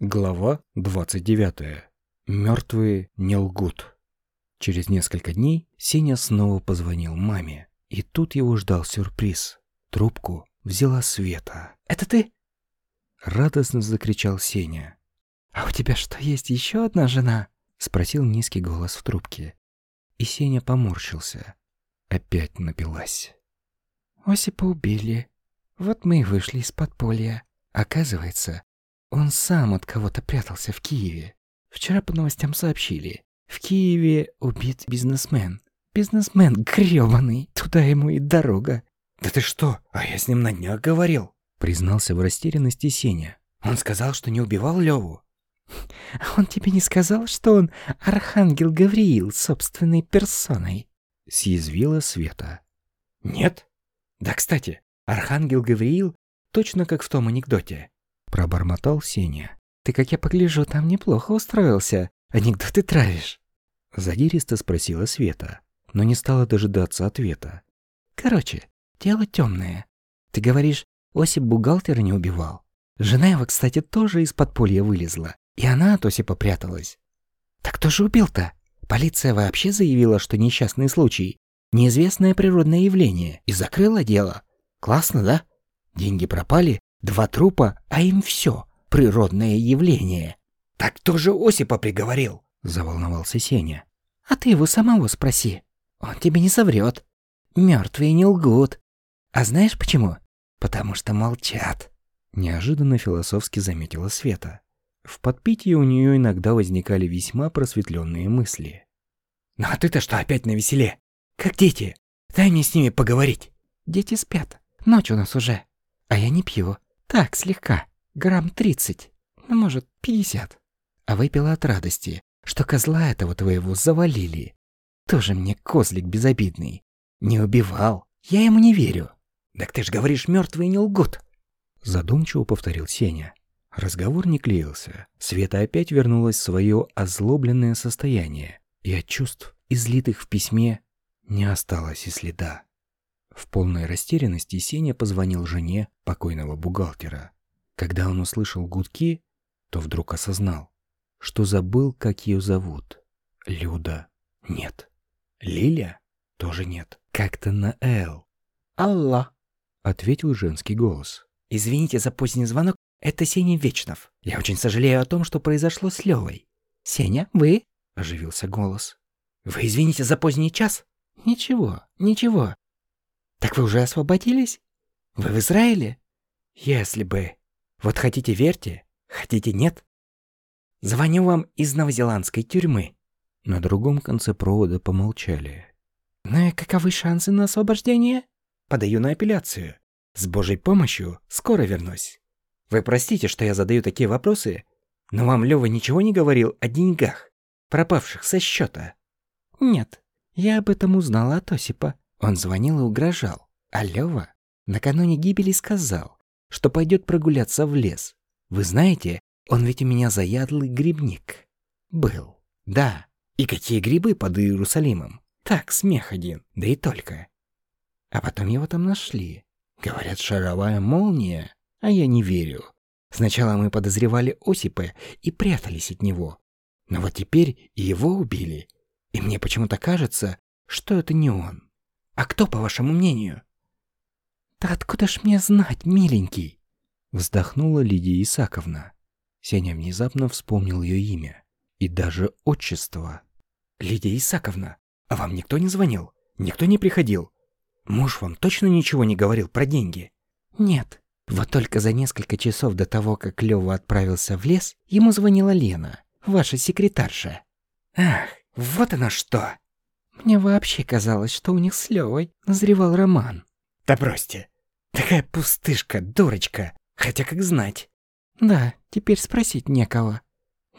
Глава 29. Мертвые не лгут. Через несколько дней Сеня снова позвонил маме. И тут его ждал сюрприз. Трубку взяла Света. «Это ты?» Радостно закричал Сеня. «А у тебя что, есть еще одна жена?» Спросил низкий голос в трубке. И Сеня поморщился. Опять напилась. «Осипа убили. Вот мы и вышли из подполья. Оказывается, он сам от кого-то прятался в Киеве. Вчера по новостям сообщили. В Киеве убит бизнесмен. Бизнесмен грёбаный, туда ему и дорога. «Да ты что? А я с ним на днях говорил», — признался в растерянности Сеня. «Он сказал, что не убивал Леву». «А он тебе не сказал, что он архангел Гавриил собственной персоной?» — съязвила Света. «Нет? Да, кстати, архангел Гавриил точно как в том анекдоте пробормотал Сеня. «Ты, как я погляжу, там неплохо устроился. Анекдоты травишь». Задиристо спросила Света, но не стала дожидаться ответа. «Короче, дело темное. Ты говоришь, Осип бухгалтера не убивал. Жена его, кстати, тоже из подполья вылезла, и она от Осипа пряталась. Так кто же убил-то? Полиция вообще заявила, что несчастный случай, неизвестное природное явление, и закрыла дело. Классно, да? Деньги пропали, Два трупа, а им все природное явление. Так кто же Осипа приговорил? Заволновался Сеня. А ты его самого спроси. Он тебе не соврет. Мертвые не лгут. А знаешь почему? Потому что молчат. Неожиданно философски заметила Света. В подпитии у нее иногда возникали весьма просветленные мысли. «Ну а ты-то что опять на веселе? Как дети? Дай мне с ними поговорить». «Дети спят. Ночь у нас уже. А я не пью. Так, слегка. Грамм тридцать. Ну, может, пятьдесят. А выпила от радости, что козла этого твоего завалили. Тоже мне козлик безобидный. Не убивал. Я ему не верю. Так ты ж говоришь, мертвые не лгут. Задумчиво повторил Сеня. Разговор не клеился. Света опять вернулась в свое озлобленное состояние, и от чувств, излитых в письме, не осталось и следа. В полной растерянности Сеня позвонил жене покойного бухгалтера. Когда он услышал гудки, то вдруг осознал, что забыл, как ее зовут. Люда. Нет. Лиля? Тоже нет. Как-то на «Л». «Алла», — ответил женский голос. «Извините за поздний звонок, это Сеня Вечнов. Я очень сожалею о том, что произошло с Левой. Сеня, вы?» — оживился голос. «Вы извините за поздний час?» «Ничего, ничего. Так вы уже освободились? Вы в Израиле? Если бы. Вот хотите верьте, хотите нет. Звоню вам из новозеландской тюрьмы. На другом конце провода помолчали. Ну и каковы шансы на освобождение? Подаю на апелляцию. С Божьей помощью скоро вернусь. Вы простите, что я задаю такие вопросы, но вам Лёва ничего не говорил о деньгах, пропавших со счета? Нет, я об этом узнала от Осипа. Он звонил и угрожал. А Лёва накануне гибели сказал, что пойдет прогуляться в лес. Вы знаете, он ведь у меня заядлый грибник. Был. Да. И какие грибы под Иерусалимом? Так, смех один, да и только. А потом его там нашли. Говорят, шаровая молния, а я не верю. Сначала мы подозревали Осипа и прятались от него. Но вот теперь и его убили. И мне почему-то кажется, что это не он. А кто, по вашему мнению? Да откуда ж мне знать, миленький? Вздохнула Лидия Исаковна. Сеня внезапно вспомнил ее имя и даже отчество. Лидия Исаковна, а вам никто не звонил? Никто не приходил? Муж вам точно ничего не говорил про деньги? Нет. Вот только за несколько часов до того, как Лёва отправился в лес, ему звонила Лена, ваша секретарша. Ах, вот она что! Мне вообще казалось, что у них с Левой назревал роман. Да бросьте. Такая пустышка, дурочка. Хотя как знать. Да, теперь спросить некого.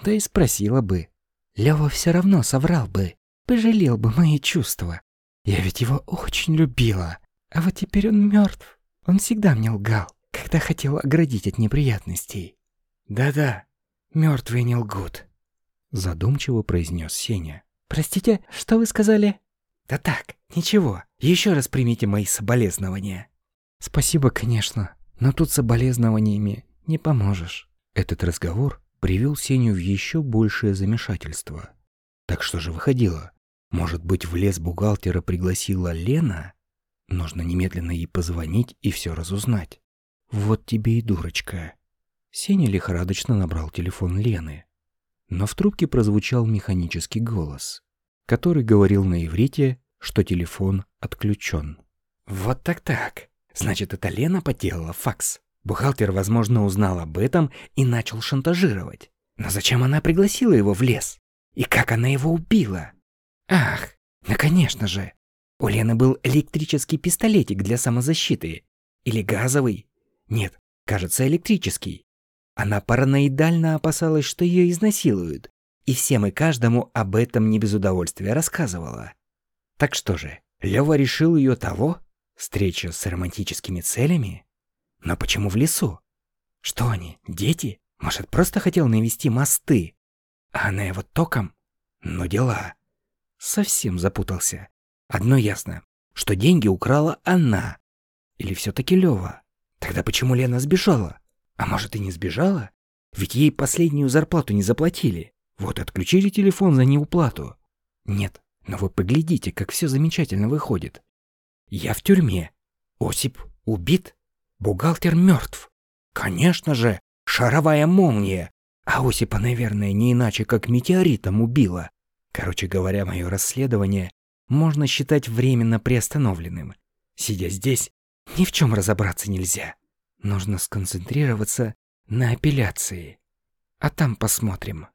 Да и спросила бы. Лева все равно соврал бы. Пожалел бы мои чувства. Я ведь его очень любила. А вот теперь он мертв. Он всегда мне лгал, когда хотел оградить от неприятностей. Да-да, мертвые не лгут. Задумчиво произнес Сеня. «Простите, что вы сказали?» «Да так, ничего. Еще раз примите мои соболезнования». «Спасибо, конечно, но тут соболезнованиями не поможешь». Этот разговор привел Сеню в еще большее замешательство. Так что же выходило? Может быть, в лес бухгалтера пригласила Лена? Нужно немедленно ей позвонить и все разузнать. Вот тебе и дурочка. Сеня лихорадочно набрал телефон Лены. Но в трубке прозвучал механический голос, который говорил на иврите, что телефон отключен. Вот так-так. Значит, это Лена поделала факс. Бухгалтер, возможно, узнал об этом и начал шантажировать. Но зачем она пригласила его в лес? И как она его убила? Ах, ну конечно же. У Лены был электрический пистолетик для самозащиты. Или газовый. Нет, кажется, электрический. Она параноидально опасалась, что ее изнасилуют. И всем и каждому об этом не без удовольствия рассказывала. Так что же, Лева решил ее того? Встреча с романтическими целями? Но почему в лесу? Что они, дети? Может, просто хотел навести мосты? А она его током? Ну дела. Совсем запутался. Одно ясно, что деньги украла она. Или все-таки Лева? Тогда почему Лена сбежала? А может и не сбежала? Ведь ей последнюю зарплату не заплатили. Вот отключили телефон за неуплату. Нет, но вы поглядите, как все замечательно выходит. Я в тюрьме. Осип убит. Бухгалтер мертв. Конечно же, шаровая молния. А Осипа, наверное, не иначе, как метеоритом убила. Короче говоря, мое расследование можно считать временно приостановленным. Сидя здесь, ни в чем разобраться нельзя. Нужно сконцентрироваться на апелляции. А там посмотрим.